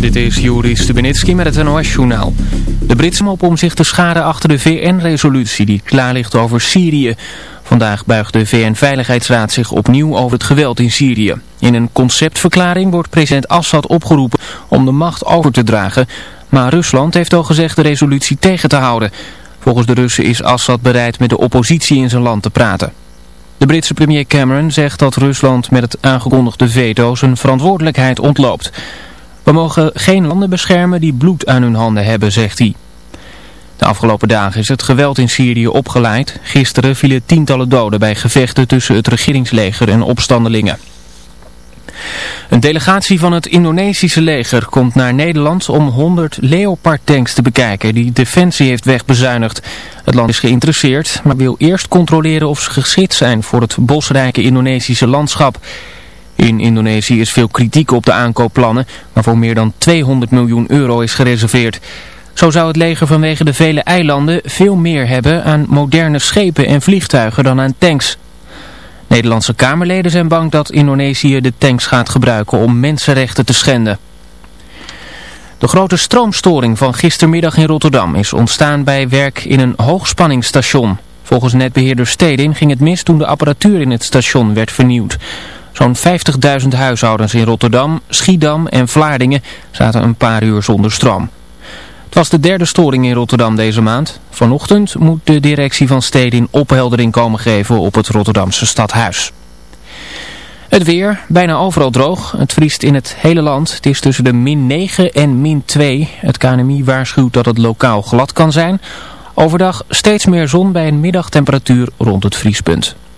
Dit is Juri Stubenitski met het NOS-journaal. De Britse op om zich te scharen achter de VN-resolutie die klaar ligt over Syrië. Vandaag buigt de VN-veiligheidsraad zich opnieuw over het geweld in Syrië. In een conceptverklaring wordt president Assad opgeroepen om de macht over te dragen. Maar Rusland heeft al gezegd de resolutie tegen te houden. Volgens de Russen is Assad bereid met de oppositie in zijn land te praten. De Britse premier Cameron zegt dat Rusland met het aangekondigde veto zijn verantwoordelijkheid ontloopt. We mogen geen landen beschermen die bloed aan hun handen hebben, zegt hij. De afgelopen dagen is het geweld in Syrië opgeleid. Gisteren vielen tientallen doden bij gevechten tussen het regeringsleger en opstandelingen. Een delegatie van het Indonesische leger komt naar Nederland om 100 Leopard tanks te bekijken die Defensie heeft wegbezuinigd. Het land is geïnteresseerd, maar wil eerst controleren of ze geschikt zijn voor het bosrijke Indonesische landschap. In Indonesië is veel kritiek op de aankoopplannen, waarvoor meer dan 200 miljoen euro is gereserveerd. Zo zou het leger vanwege de vele eilanden veel meer hebben aan moderne schepen en vliegtuigen dan aan tanks. Nederlandse Kamerleden zijn bang dat Indonesië de tanks gaat gebruiken om mensenrechten te schenden. De grote stroomstoring van gistermiddag in Rotterdam is ontstaan bij werk in een hoogspanningsstation. Volgens netbeheerder Stedin ging het mis toen de apparatuur in het station werd vernieuwd. Zo'n 50.000 huishoudens in Rotterdam, Schiedam en Vlaardingen zaten een paar uur zonder stroom. Het was de derde storing in Rotterdam deze maand. Vanochtend moet de directie van Stedin opheldering komen geven op het Rotterdamse stadhuis. Het weer, bijna overal droog. Het vriest in het hele land. Het is tussen de min 9 en min 2. Het KNMI waarschuwt dat het lokaal glad kan zijn. Overdag steeds meer zon bij een middagtemperatuur rond het vriespunt.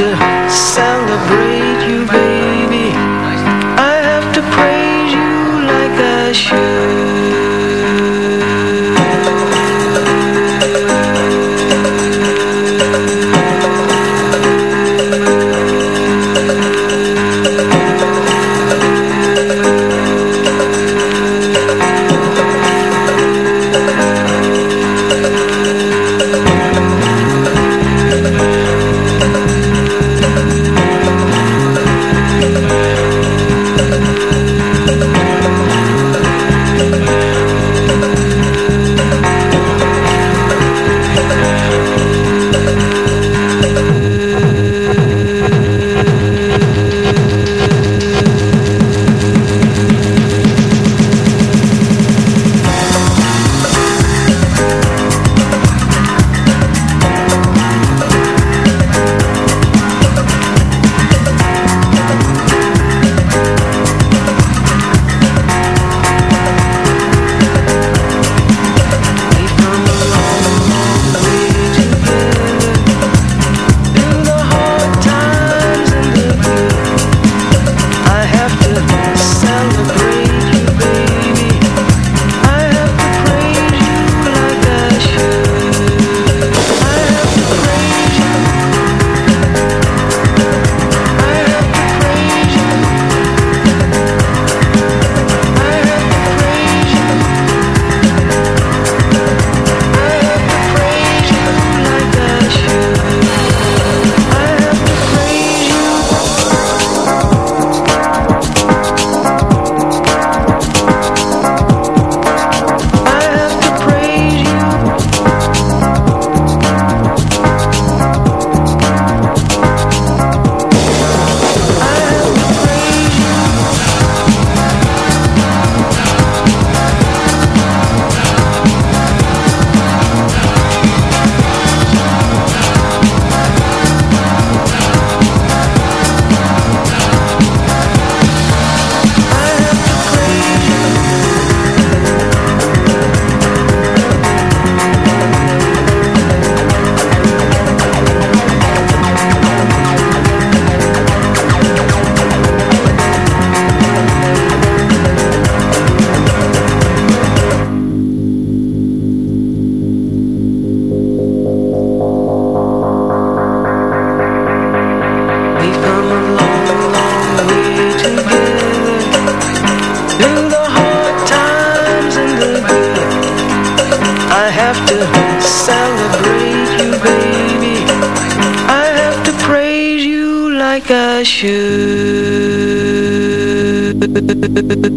I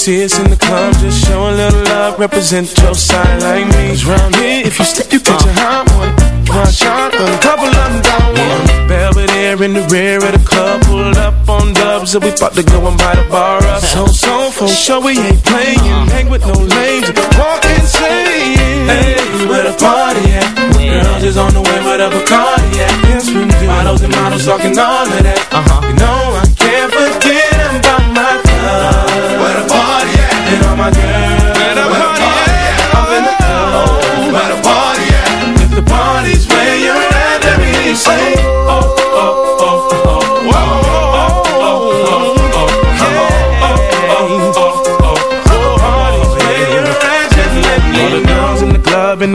See us in the club. Just show a little love, represent your side like me. Cause round here, if you step, you catch a hot one. One shot, a couple of them down one. Belvedere in the rear of the club, pulled up on dubs, and we about to go and buy the bar up. So, so, for sure, we ain't playing. Hang with no lames, walk insane. Hey, where the party at? Girls is on the way, where the Bacardi at? Yes, we do. Models and models talking all of that. Uh-huh. You know I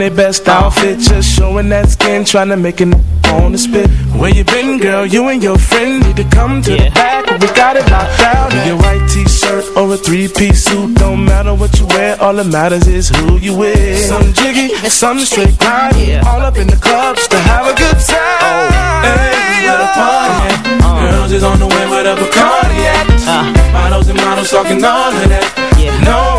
in the club in their best outfit, just showing that skin, trying to make it on the spit. Where you been, girl? You and your friend need to come to the back. We got it locked down. In your white t-shirt or a three-piece suit, don't matter what you wear. All that matters is who you with. Some jiggy, some straight grind. Yeah. All up in the club just to have a good time. Oh. Hey, where the party at? Girls is on the way where the Bacardi at. Uh. Models and models talking all of that. Yeah. No,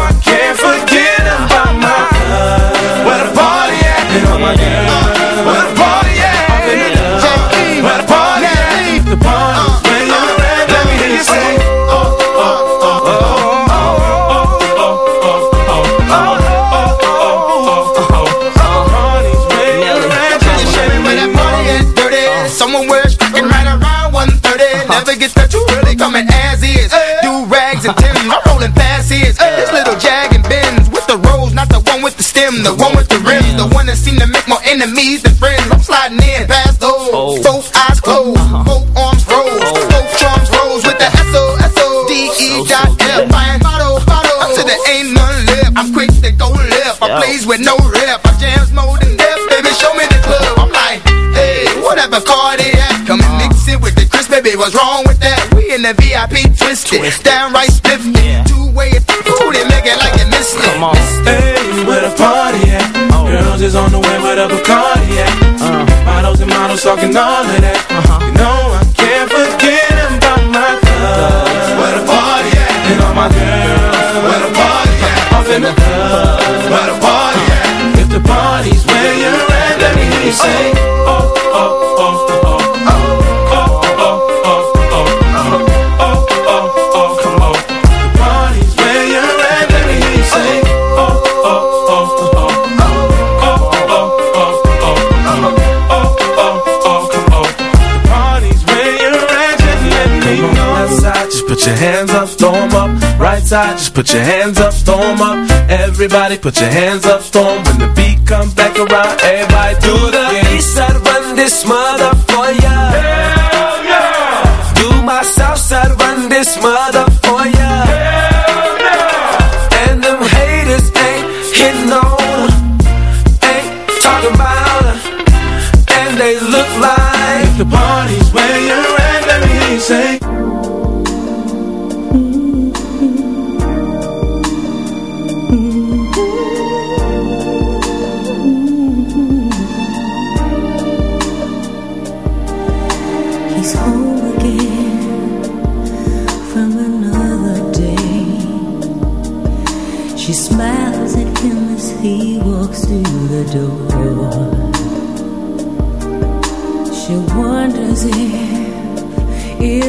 the VIP twisted, downright spiffy. Yeah. Two way, ooh, they make it like it missed it. Come on. Hey, where the party at? Oh. Girls is on the way where the Bacardi at. Uh. Models and models talking all of that. You put your hands up, throw up. Right side, just put your hands up, throw up. Everybody put your hands up, throw. When the beat comes back around, everybody do the east side, run this mother for ya. Hell yeah! Do my south side, run this mother for ya. Hell yeah! And them haters ain't hitting on, ain't talking about, and they look like. The party's where you're at, let me say.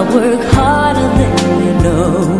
I work harder than you know.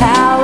how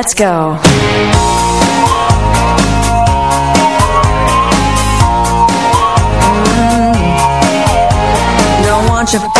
Let's go. Mm. Don't want you.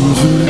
van vuur.